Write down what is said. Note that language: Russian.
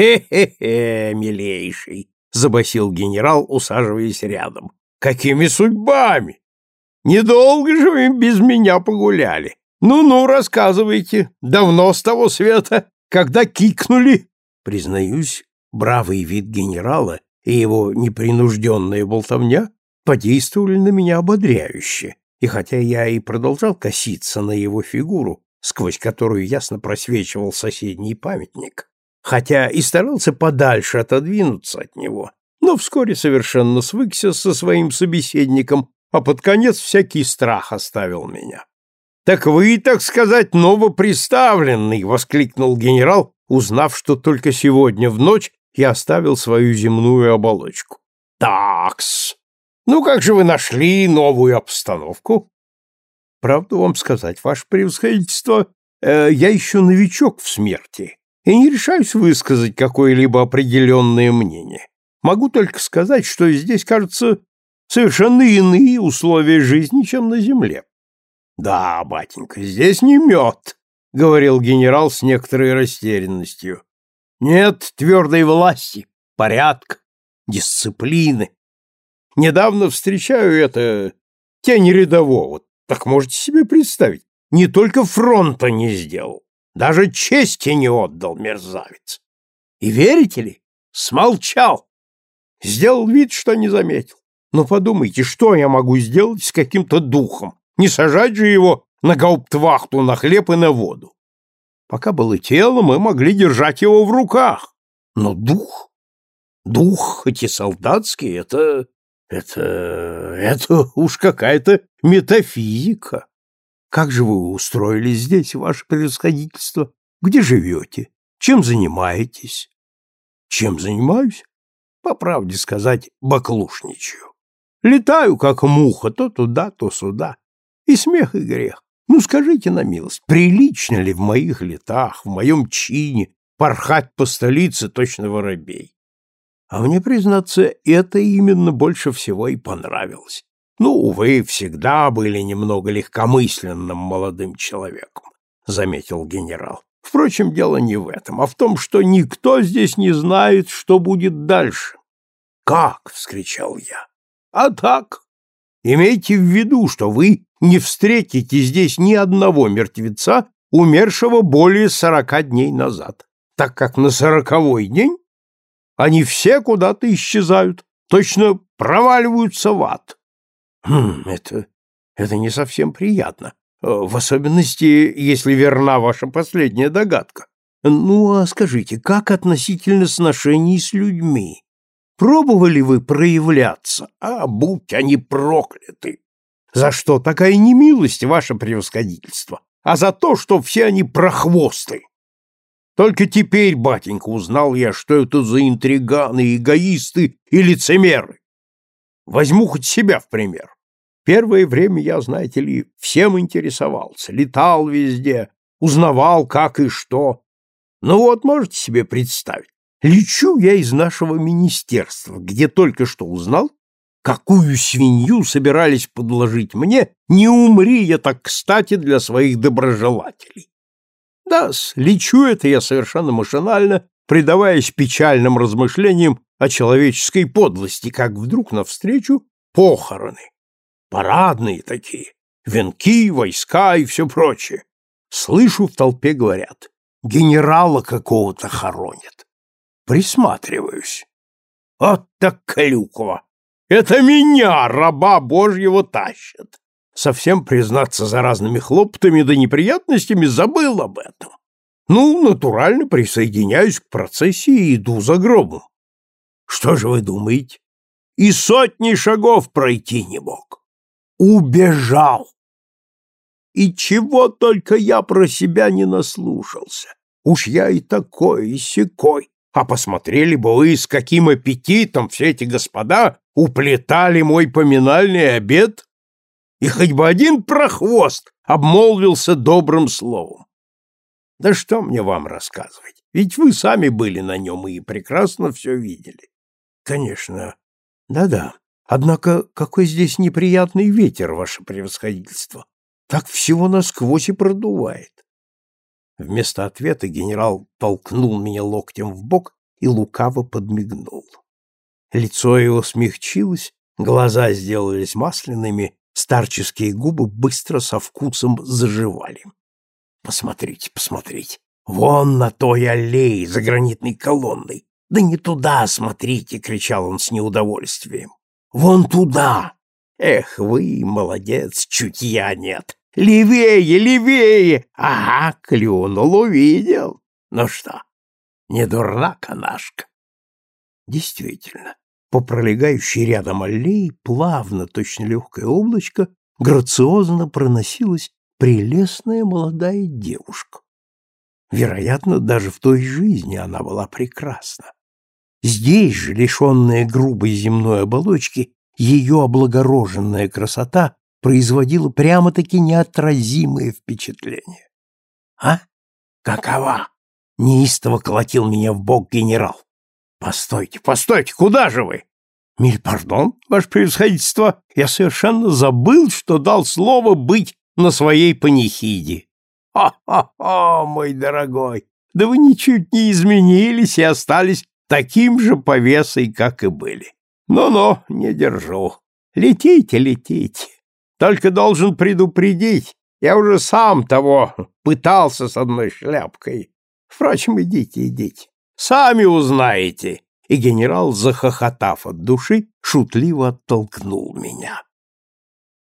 «Хе-хе-хе, милейший!» — забасил генерал, усаживаясь рядом. «Какими судьбами? Недолго же вы без меня погуляли. Ну-ну, рассказывайте. Давно с того света, когда кикнули?» Признаюсь, бравый вид генерала и его непринужденная болтовня подействовали на меня ободряюще, и хотя я и продолжал коситься на его фигуру, сквозь которую ясно просвечивал соседний памятник, хотя и старался подальше отодвинуться от него, но вскоре совершенно свыкся со своим собеседником, а под конец всякий страх оставил меня. «Так вы, так сказать, новоприставленный!» — воскликнул генерал, узнав, что только сегодня в ночь я оставил свою земную оболочку. «Такс! Ну как же вы нашли новую обстановку?» «Правду вам сказать, ваше превосходительство, э, я еще новичок в смерти», и не решаюсь высказать какое-либо определенное мнение. Могу только сказать, что здесь, кажется, совершенно иные условия жизни, чем на земле. Да, батенька, здесь не мед, — говорил генерал с некоторой растерянностью. Нет твердой власти, порядка, дисциплины. Недавно встречаю это тень рядового, так можете себе представить, не только фронта не сделал. Даже чести не отдал мерзавец. И верите ли, смолчал. Сделал вид, что не заметил. Но подумайте, что я могу сделать с каким-то духом? Не сажать же его на гауптвахту, на хлеб и на воду. Пока было тело, мы могли держать его в руках. Но дух, дух, эти солдатские, это... это... это уж какая-то метафизика. Как же вы устроились здесь, ваше превосходительство? Где живете? Чем занимаетесь? Чем занимаюсь? По правде сказать, баклушничаю. Летаю, как муха, то туда, то сюда. И смех, и грех. Ну, скажите на милость, прилично ли в моих летах, в моем чине, порхать по столице точно воробей? А мне, признаться, это именно больше всего и понравилось. Ну, вы всегда были немного легкомысленным молодым человеком, заметил генерал. Впрочем, дело не в этом, а в том, что никто здесь не знает, что будет дальше. Как? вскричал я. А так, имейте в виду, что вы не встретите здесь ни одного мертвеца, умершего более сорока дней назад, так как на сороковой день они все куда-то исчезают, точно проваливаются в ад. «Хм, это... это не совсем приятно, э, в особенности, если верна ваша последняя догадка. Ну, а скажите, как относительно сношений с людьми? Пробовали вы проявляться? А, будь они прокляты! За что такая немилость, ваше превосходительство? А за то, что все они прохвосты!» Только теперь, батенька, узнал я, что это за интриганы, эгоисты и лицемеры. Возьму хоть себя в пример. Первое время я, знаете ли, всем интересовался, летал везде, узнавал, как и что. Ну вот, можете себе представить, лечу я из нашего министерства, где только что узнал, какую свинью собирались подложить мне, не умри я так кстати для своих доброжелателей. Да, лечу это я совершенно машинально, предаваясь печальным размышлениям о человеческой подлости, как вдруг навстречу похороны. Парадные такие, венки, войска и все прочее. Слышу, в толпе говорят, генерала какого-то хоронят. Присматриваюсь. Вот так клюква! Это меня, раба Божьего, тащат! Совсем, признаться, за разными хлоптами да неприятностями забыл об этом. Ну, натурально присоединяюсь к процессии и иду за гробом. Что же вы думаете? И сотни шагов пройти не мог. Убежал. И чего только я про себя не наслушался. Уж я и такой, и сякой. А посмотрели бы вы, с каким аппетитом все эти господа уплетали мой поминальный обед. И хоть бы один прохвост обмолвился добрым словом. Да что мне вам рассказывать? Ведь вы сами были на нем и прекрасно все видели. Конечно. Да-да. Однако какой здесь неприятный ветер, ваше превосходительство. Так всего насквозь и продувает. Вместо ответа генерал толкнул меня локтем в бок и лукаво подмигнул. Лицо его смягчилось, глаза сделались масляными, старческие губы быстро со вкусом заживали. Посмотрите, посмотрите. Вон на той аллее за гранитной колонной. Да не туда, смотрите, кричал он с неудовольствием. Вон туда. Эх, вы молодец, чуть я нет. Левее, левее. Ага, клюнул, увидел. Ну что, не дурна канашка? Действительно, по пролегающей рядом аллее плавно, точно легкое облачко, грациозно проносилось прелестная молодая девушка. Вероятно, даже в той жизни она была прекрасна. Здесь же, лишенная грубой земной оболочки, ее облагороженная красота производила прямо-таки неотразимые впечатления. «А? Какова?» — неистово колотил меня в бок генерал. «Постойте, постойте, куда же вы?» «Миль, пардон, ваше превосходительство, я совершенно забыл, что дал слово быть на своей панихиде. «Хо-хо-хо, мой дорогой, да вы ничуть не изменились и остались таким же повесой, как и были. Ну-ну, не держу. Летите, летите. Только должен предупредить, я уже сам того пытался с одной шляпкой. Впрочем, идите, идите, сами узнаете». И генерал, захохотав от души, шутливо оттолкнул меня.